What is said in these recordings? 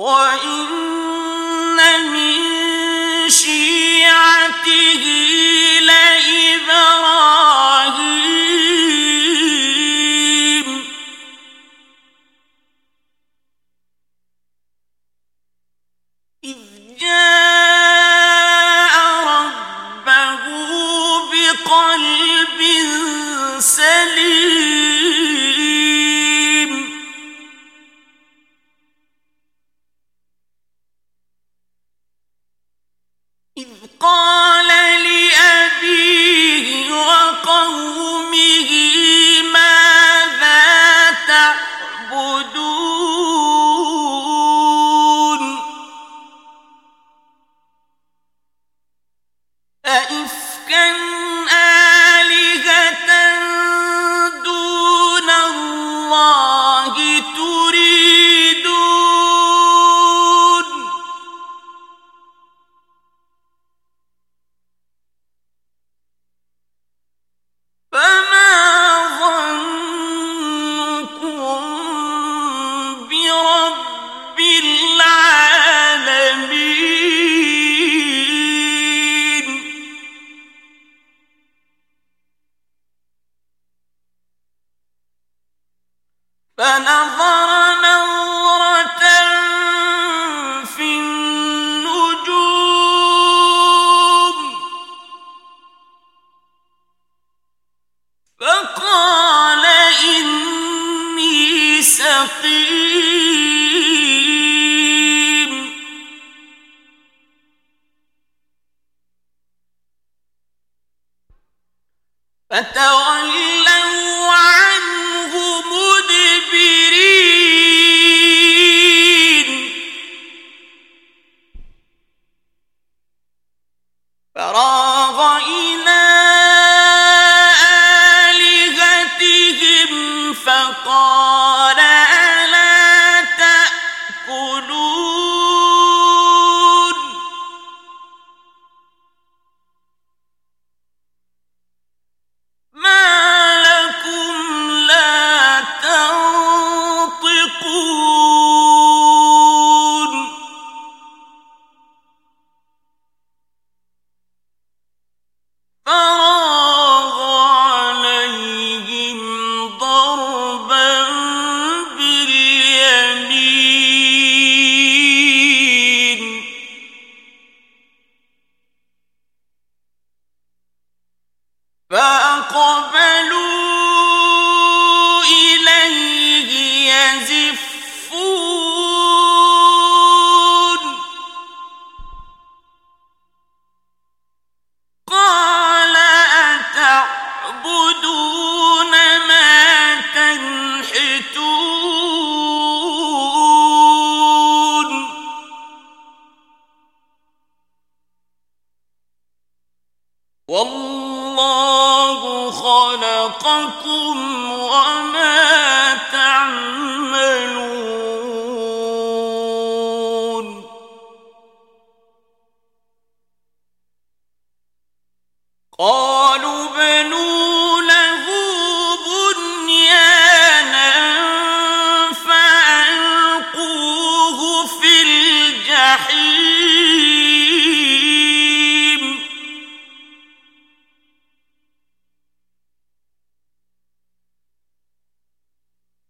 وَإِنَّ مِنْ شِيَعَتِهِ لَإِبْرَاهِيمَ فتح والله خلقكم وما تعملون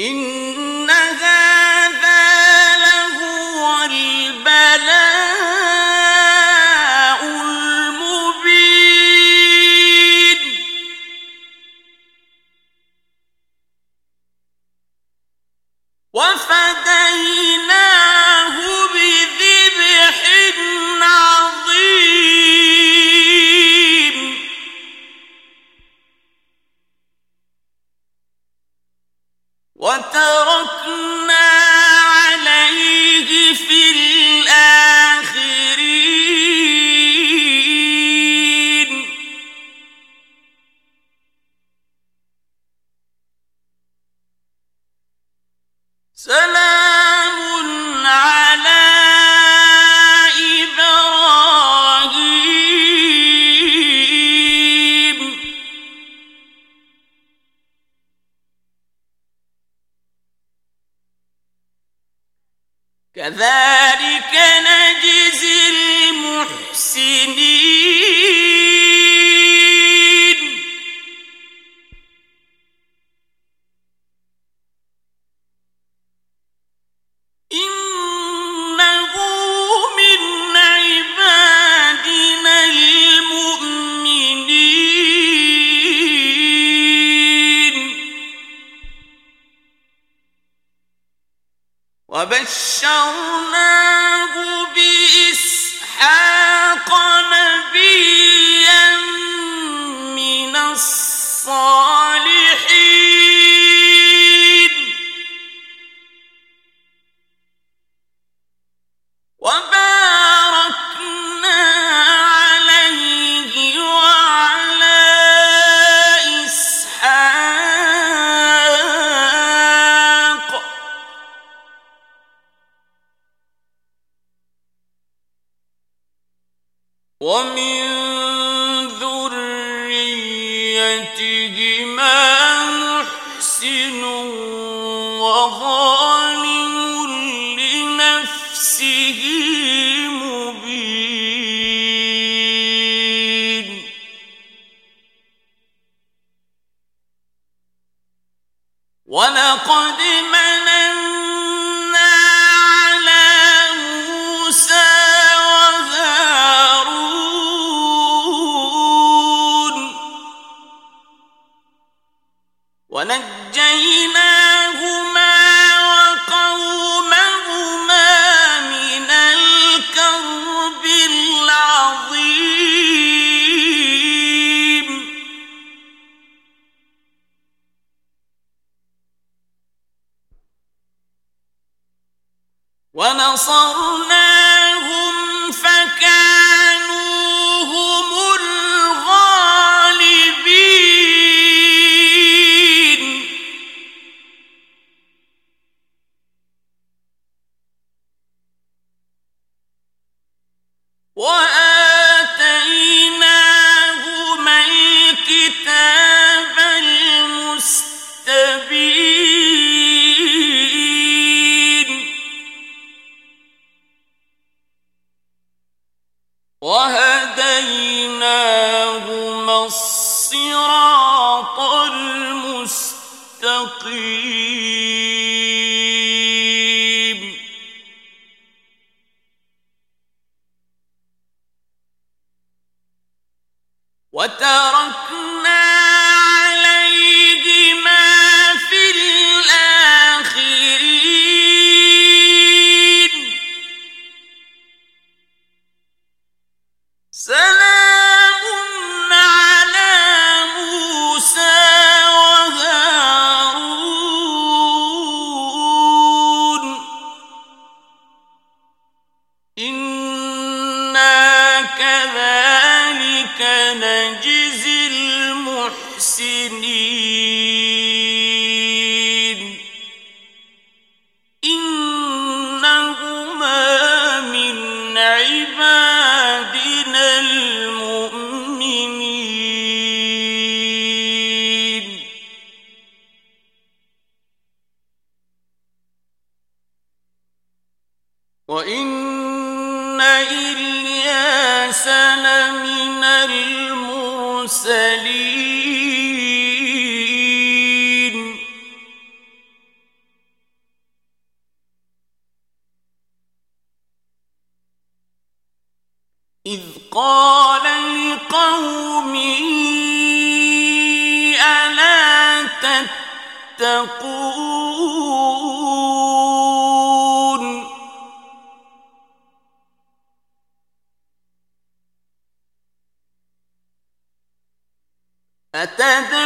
ان سینی بما وقومهما وظالم وتركنا نجزي المحسنين. قال ألا تتقون؟ أتدرون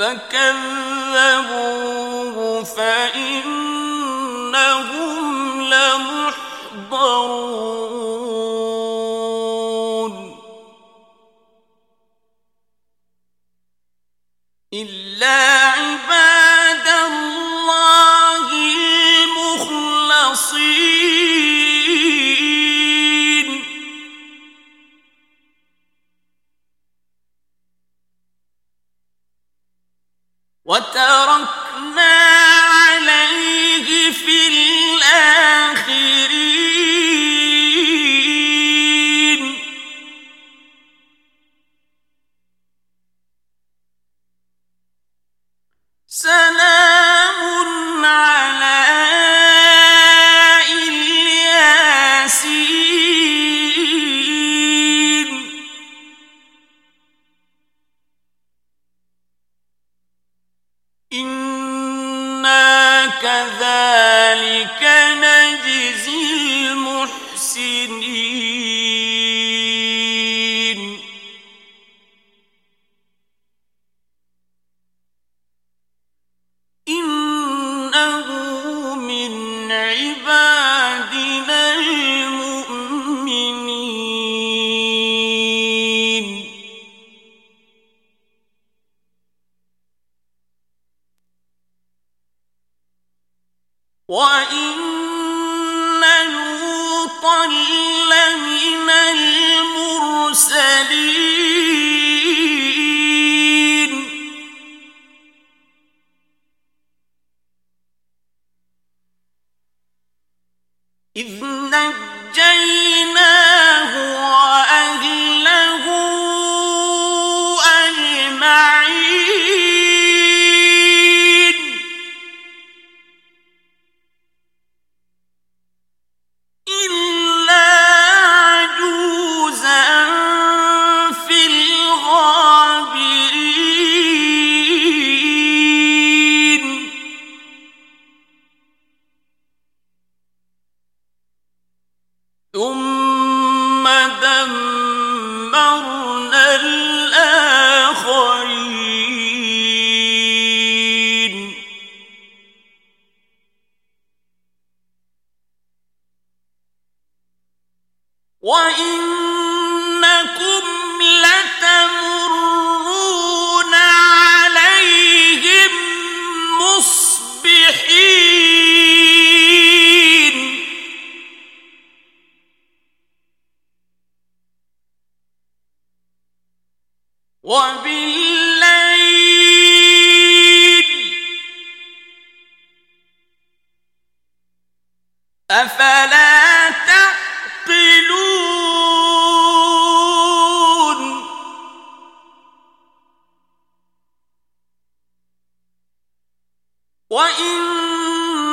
فكذبوه فإنهم لمحضرون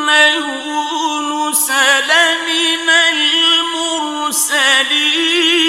وَإِنَّ يُونُسَ من المرسلين.